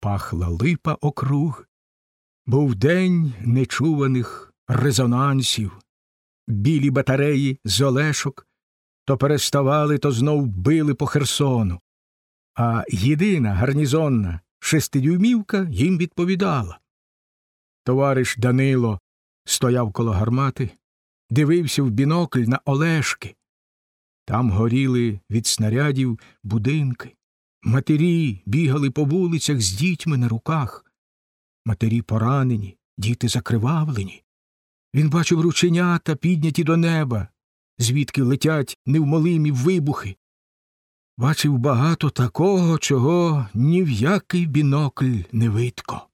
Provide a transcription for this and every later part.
пахла липа округ. Був день нечуваних резонансів, білі батареї з Олешок то переставали, то знов били по Херсону, а єдина гарнізонна шестидюймівка їм відповідала. Товариш Данило стояв коло гармати, дивився в бінокль на Олешки. Там горіли від снарядів будинки. Матері бігали по вулицях з дітьми на руках. Матері поранені, діти закривавлені. Він бачив рученята, підняті до неба, звідки летять невмолимі вибухи. Бачив багато такого, чого ні в який бінокль не видко.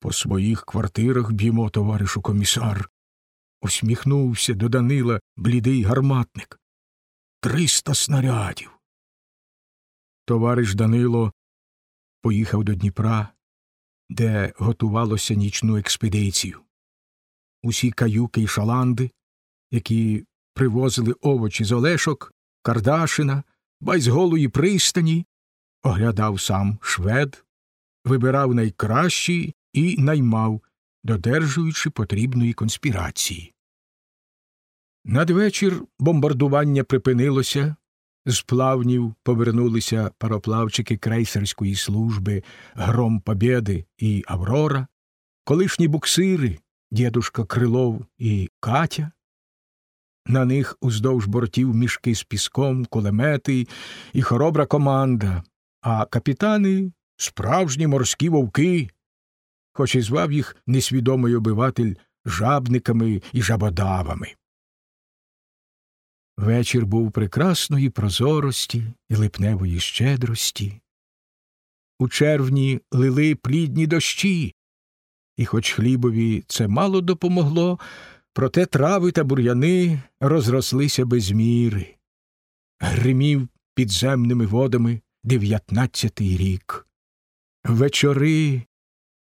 По своїх квартирах б'ємо, товаришу комісар. Усміхнувся до Данила блідий гарматник. Триста снарядів. Товариш Данило поїхав до Дніпра, де готувалося нічну експедицію. Усі каюки й шаланди, які привозили овочі з Олешок, Кардашина, Байзголої пристані, оглядав сам швед, вибирав найкращі і наймав, додержуючи потрібної конспірації. Надвечір бомбардування припинилося, з плавнів повернулися пароплавчики крейсерської служби Гром Побєди і Аврора, колишні буксири, дідушка Крилов і Катя. На них уздовж бортів мішки з піском, кулемети і хоробра команда, а капітани справжні морські вовки, хоч і звав їх несвідомий обиватель жабниками і жабодавами. Вечір був прекрасної прозорості і липневої щедрості. У червні лили плідні дощі, і хоч хлібові це мало допомогло, проте трави та бур'яни розрослися без міри. Гримів підземними водами дев'ятнадцятий рік. Вечори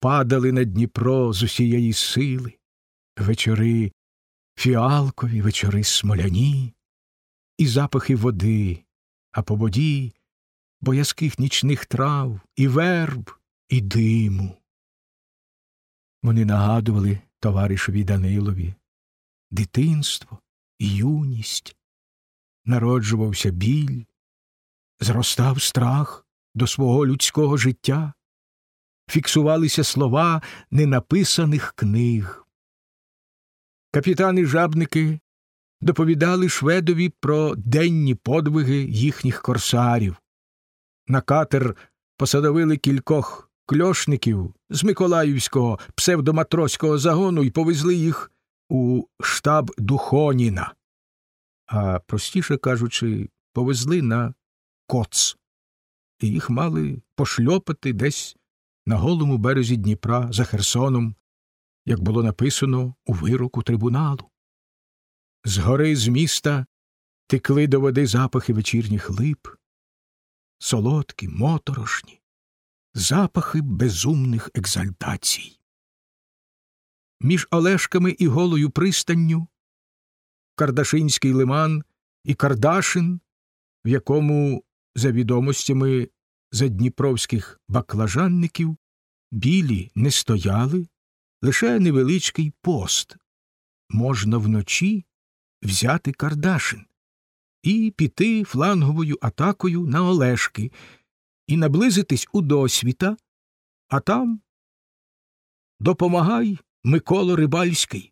падали на Дніпро з усієї сили, вечори фіалкові, вечори смоляні, і запахи води, а по воді боязких нічних трав, і верб, і диму. Вони нагадували товаришеві Данилові дитинство і юність, народжувався біль, зростав страх до свого людського життя, фіксувалися слова ненаписаних книг. Капітани жабники доповідали шведові про денні подвиги їхніх корсарів. На катер посадовили кількох кльошників з Миколаївського псевдоматроського загону і повезли їх у штаб Духоніна, а простіше кажучи, повезли на коц, і їх мали пошльопати десь на голому березі Дніпра за Херсоном, як було написано у вироку трибуналу. Згори з міста текли до води запахи вечірніх лип, солодкі, моторошні, запахи безумних екзальтацій. Між Олешками і голою пристанню Кардашинський лиман і Кардашин, в якому, за відомостями задніпровських баклажанників, білі не стояли, лише невеличкий пост. Можна вночі взяти Кардашин і піти фланговою атакою на Олешки і наблизитись у досвіта, а там допомагай Микола Рибальський.